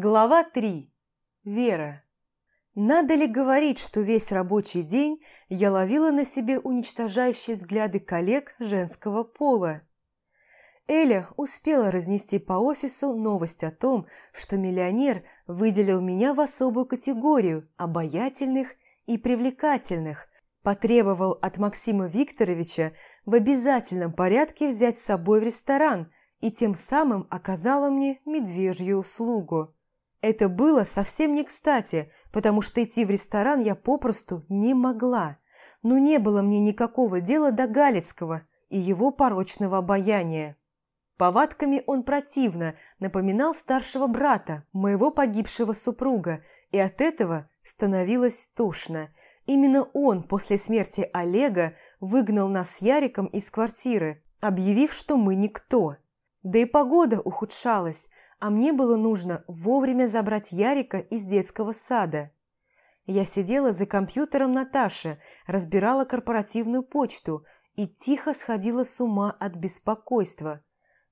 Глава 3. Вера. Надо ли говорить, что весь рабочий день я ловила на себе уничтожающие взгляды коллег женского пола? Эля успела разнести по офису новость о том, что миллионер выделил меня в особую категорию обаятельных и привлекательных, потребовал от Максима Викторовича в обязательном порядке взять с собой в ресторан и тем самым оказала мне медвежью услугу. Это было совсем не кстати, потому что идти в ресторан я попросту не могла. Но не было мне никакого дела до Галицкого и его порочного обаяния. Повадками он противно напоминал старшего брата, моего погибшего супруга, и от этого становилось тошно. Именно он после смерти Олега выгнал нас с Яриком из квартиры, объявив, что мы никто. Да и погода ухудшалась, а мне было нужно вовремя забрать Ярика из детского сада. Я сидела за компьютером Наташи, разбирала корпоративную почту и тихо сходила с ума от беспокойства.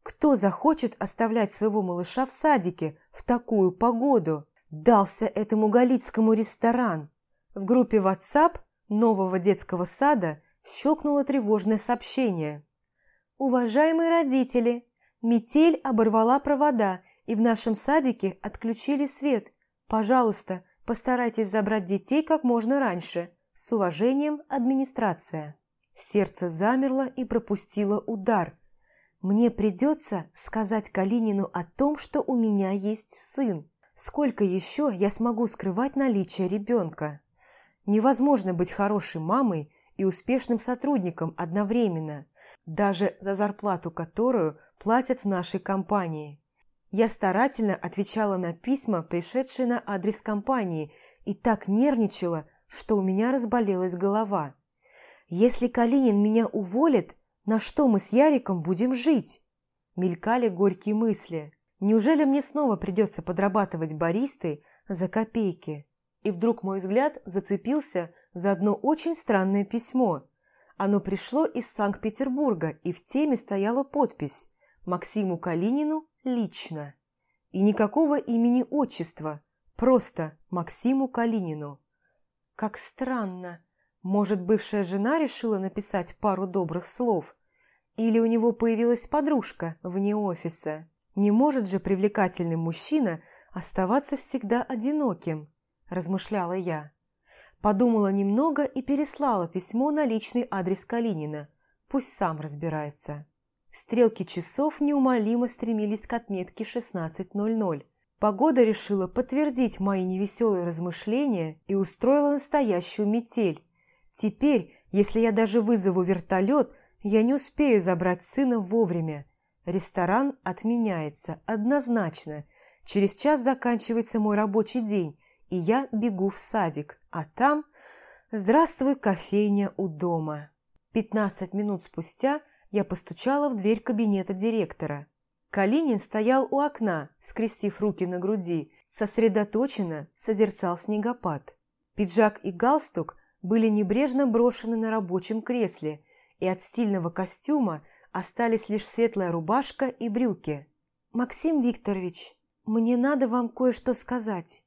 Кто захочет оставлять своего малыша в садике в такую погоду? Дался этому галицкому ресторан. В группе WhatsApp нового детского сада щелкнуло тревожное сообщение. «Уважаемые родители, метель оборвала провода и в нашем садике отключили свет. Пожалуйста, постарайтесь забрать детей как можно раньше. С уважением, администрация. Сердце замерло и пропустило удар. Мне придется сказать Калинину о том, что у меня есть сын. Сколько еще я смогу скрывать наличие ребенка? Невозможно быть хорошей мамой и успешным сотрудником одновременно, даже за зарплату которую платят в нашей компании. Я старательно отвечала на письма, пришедшие на адрес компании, и так нервничала, что у меня разболелась голова. Если Калинин меня уволит, на что мы с Яриком будем жить? Мелькали горькие мысли. Неужели мне снова придется подрабатывать баристой за копейки? И вдруг мой взгляд зацепился за одно очень странное письмо. Оно пришло из Санкт-Петербурга, и в теме стояла подпись «Максиму Калинину лично. И никакого имени-отчества, просто Максиму Калинину. Как странно. Может, бывшая жена решила написать пару добрых слов? Или у него появилась подружка вне офиса? Не может же привлекательный мужчина оставаться всегда одиноким, размышляла я. Подумала немного и переслала письмо на личный адрес Калинина. Пусть сам разбирается. Стрелки часов неумолимо стремились к отметке 16.00. Погода решила подтвердить мои невеселые размышления и устроила настоящую метель. Теперь, если я даже вызову вертолет, я не успею забрать сына вовремя. Ресторан отменяется, однозначно. Через час заканчивается мой рабочий день, и я бегу в садик, а там... Здравствуй, кофейня у дома. Пятнадцать минут спустя – я постучала в дверь кабинета директора. Калинин стоял у окна, скрестив руки на груди, сосредоточенно созерцал снегопад. Пиджак и галстук были небрежно брошены на рабочем кресле, и от стильного костюма остались лишь светлая рубашка и брюки. «Максим Викторович, мне надо вам кое-что сказать».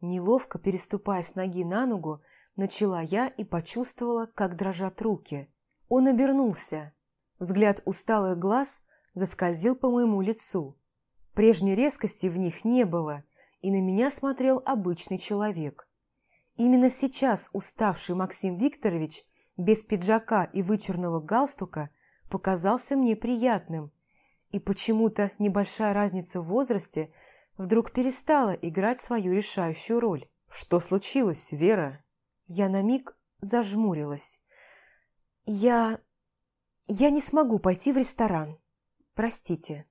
Неловко переступая с ноги на ногу, начала я и почувствовала, как дрожат руки. Он обернулся. Взгляд усталых глаз заскользил по моему лицу. Прежней резкости в них не было, и на меня смотрел обычный человек. Именно сейчас уставший Максим Викторович без пиджака и вычурного галстука показался мне приятным, и почему-то небольшая разница в возрасте вдруг перестала играть свою решающую роль. «Что случилось, Вера?» Я на миг зажмурилась. «Я... я не смогу пойти в ресторан. Простите».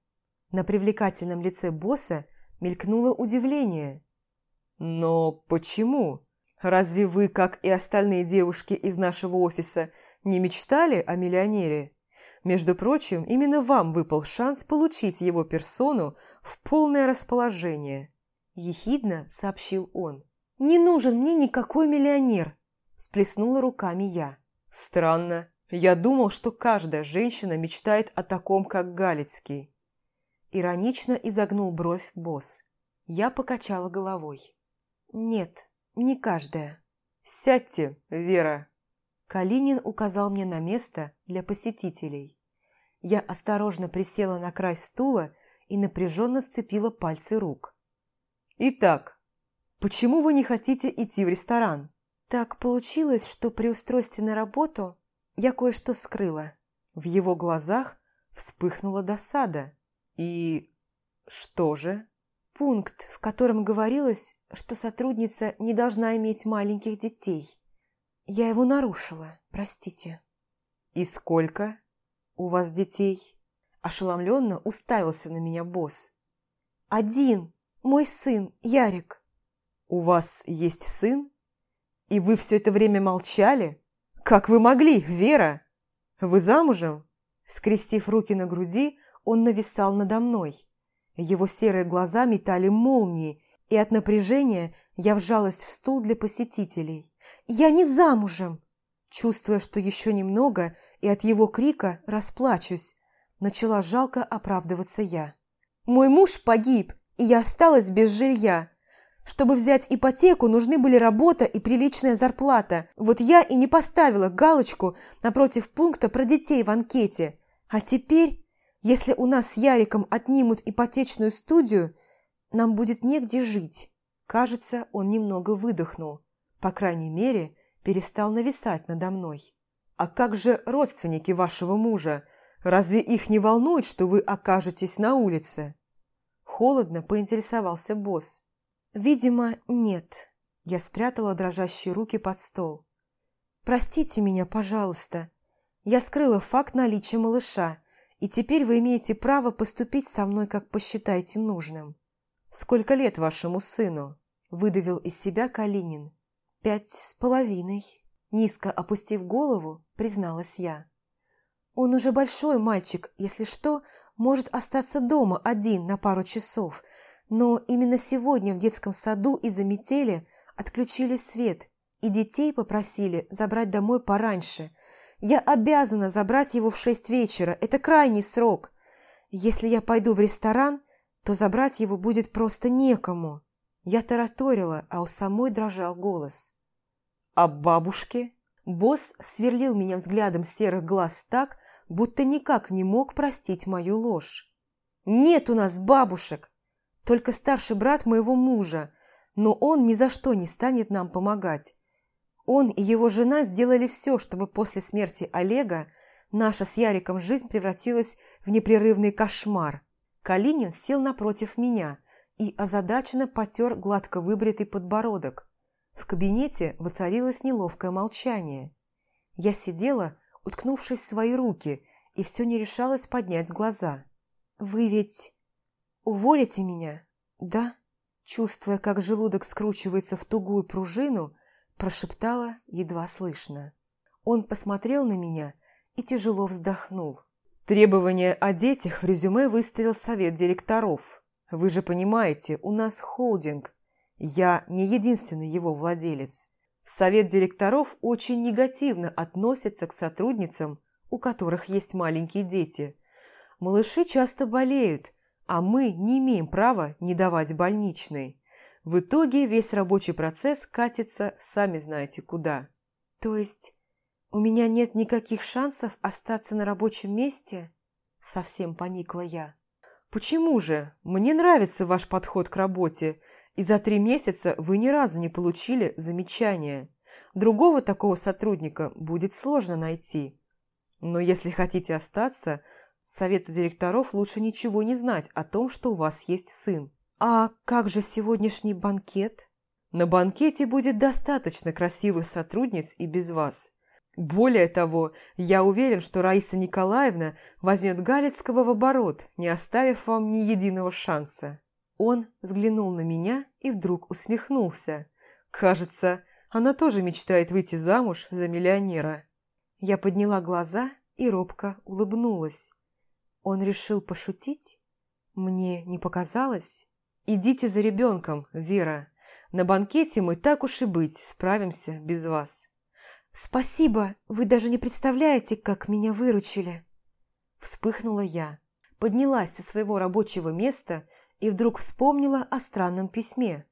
На привлекательном лице босса мелькнуло удивление. «Но почему? Разве вы, как и остальные девушки из нашего офиса, не мечтали о миллионере? Между прочим, именно вам выпал шанс получить его персону в полное расположение», – ехидно сообщил он. «Не нужен мне никакой миллионер», – всплеснула руками я. Странно. Я думал, что каждая женщина мечтает о таком, как Галицкий. Иронично изогнул бровь босс. Я покачала головой. «Нет, не каждая». «Сядьте, Вера!» Калинин указал мне на место для посетителей. Я осторожно присела на край стула и напряженно сцепила пальцы рук. «Итак, почему вы не хотите идти в ресторан?» Так получилось, что при устройстве на работу я кое-что скрыла. В его глазах вспыхнула досада. «И что же?» Пункт, в котором говорилось, что сотрудница не должна иметь маленьких детей. Я его нарушила, простите. «И сколько у вас детей?» Ошеломленно уставился на меня босс. «Один, мой сын, Ярик». «У вас есть сын? И вы все это время молчали? Как вы могли, Вера? Вы замужем?» Скрестив руки на груди, он нависал надо мной. Его серые глаза метали молнии, и от напряжения я вжалась в стул для посетителей. «Я не замужем!» Чувствуя, что еще немного, и от его крика расплачусь, начала жалко оправдываться я. «Мой муж погиб, и я осталась без жилья. Чтобы взять ипотеку, нужны были работа и приличная зарплата. Вот я и не поставила галочку напротив пункта про детей в анкете. А теперь, если у нас с Яриком отнимут ипотечную студию, нам будет негде жить». Кажется, он немного выдохнул. По крайней мере, перестал нависать надо мной. «А как же родственники вашего мужа? Разве их не волнует, что вы окажетесь на улице?» Холодно поинтересовался босс. «Видимо, нет». Я спрятала дрожащие руки под стол. «Простите меня, пожалуйста. Я скрыла факт наличия малыша, и теперь вы имеете право поступить со мной, как посчитаете нужным». «Сколько лет вашему сыну?» – выдавил из себя Калинин. «Пять с половиной», – низко опустив голову, призналась я. «Он уже большой мальчик, если что, может остаться дома один на пару часов, но именно сегодня в детском саду из-за метели отключили свет, и детей попросили забрать домой пораньше. Я обязана забрать его в шесть вечера, это крайний срок. Если я пойду в ресторан, то забрать его будет просто некому». Я тараторила, а у самой дрожал голос. «А бабушки?» Босс сверлил меня взглядом серых глаз так, будто никак не мог простить мою ложь. «Нет у нас бабушек! Только старший брат моего мужа, но он ни за что не станет нам помогать. Он и его жена сделали все, чтобы после смерти Олега наша с Яриком жизнь превратилась в непрерывный кошмар. Калинин сел напротив меня – и озадаченно потер гладко выбритый подбородок. В кабинете воцарилось неловкое молчание. Я сидела, уткнувшись в свои руки, и все не решалась поднять глаза. «Вы ведь уволите меня, да?» Чувствуя, как желудок скручивается в тугую пружину, прошептала едва слышно. Он посмотрел на меня и тяжело вздохнул. Требования о детях в резюме выставил совет директоров. Вы же понимаете, у нас холдинг. Я не единственный его владелец. Совет директоров очень негативно относится к сотрудницам, у которых есть маленькие дети. Малыши часто болеют, а мы не имеем права не давать больничной. В итоге весь рабочий процесс катится сами знаете куда. То есть у меня нет никаких шансов остаться на рабочем месте? Совсем поникла я. «Почему же? Мне нравится ваш подход к работе, и за три месяца вы ни разу не получили замечания. Другого такого сотрудника будет сложно найти. Но если хотите остаться, совету директоров лучше ничего не знать о том, что у вас есть сын». «А как же сегодняшний банкет?» «На банкете будет достаточно красивых сотрудниц и без вас. Более того, я уверен, что Раиса Николаевна возьмет Галицкого в оборот, не оставив вам ни единого шанса. Он взглянул на меня и вдруг усмехнулся. Кажется, она тоже мечтает выйти замуж за миллионера. Я подняла глаза и робко улыбнулась. Он решил пошутить? Мне не показалось? Идите за ребенком, Вера. На банкете мы так уж и быть справимся без вас. «Спасибо! Вы даже не представляете, как меня выручили!» Вспыхнула я, поднялась со своего рабочего места и вдруг вспомнила о странном письме.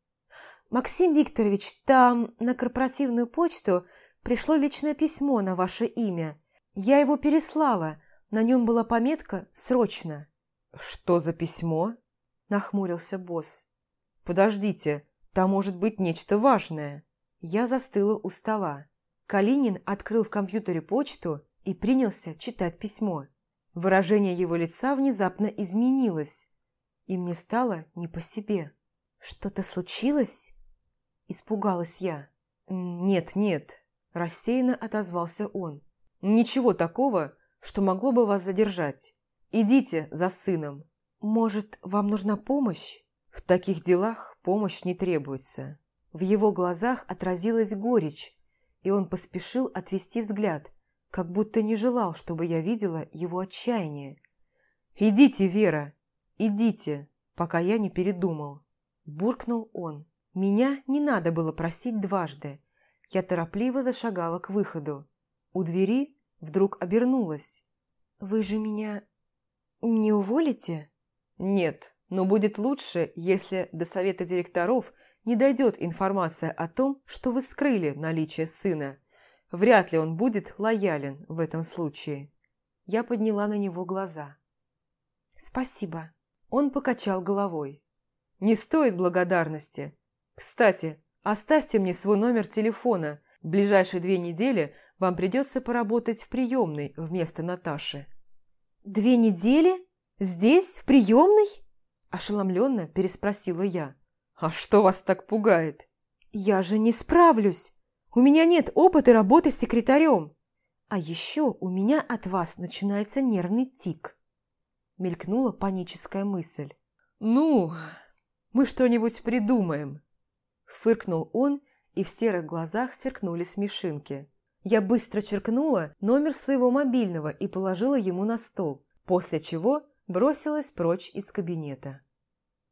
«Максим Викторович, там на корпоративную почту пришло личное письмо на ваше имя. Я его переслала, на нем была пометка «Срочно». «Что за письмо?» – нахмурился босс. «Подождите, там может быть нечто важное». Я застыла у стола. Калинин открыл в компьютере почту и принялся читать письмо. Выражение его лица внезапно изменилось, и мне стало не по себе. «Что-то случилось?» – испугалась я. «Нет, нет», – рассеянно отозвался он. «Ничего такого, что могло бы вас задержать. Идите за сыном». «Может, вам нужна помощь?» «В таких делах помощь не требуется». В его глазах отразилась горечь, и он поспешил отвести взгляд, как будто не желал, чтобы я видела его отчаяние. «Идите, Вера, идите, пока я не передумал», – буркнул он. Меня не надо было просить дважды. Я торопливо зашагала к выходу. У двери вдруг обернулась. «Вы же меня не уволите?» «Нет, но будет лучше, если до совета директоров не дойдет информация о том, что вы скрыли наличие сына. Вряд ли он будет лоялен в этом случае». Я подняла на него глаза. «Спасибо». Он покачал головой. «Не стоит благодарности. Кстати, оставьте мне свой номер телефона. В ближайшие две недели вам придется поработать в приемной вместо Наташи». «Две недели? Здесь, в приемной?» Ошеломленно переспросила я. «А что вас так пугает?» «Я же не справлюсь. У меня нет опыта работы с секретарем. А еще у меня от вас начинается нервный тик». Мелькнула паническая мысль. «Ну, мы что-нибудь придумаем», – фыркнул он, и в серых глазах сверкнули смешинки. Я быстро черкнула номер своего мобильного и положила ему на стол, после чего бросилась прочь из кабинета.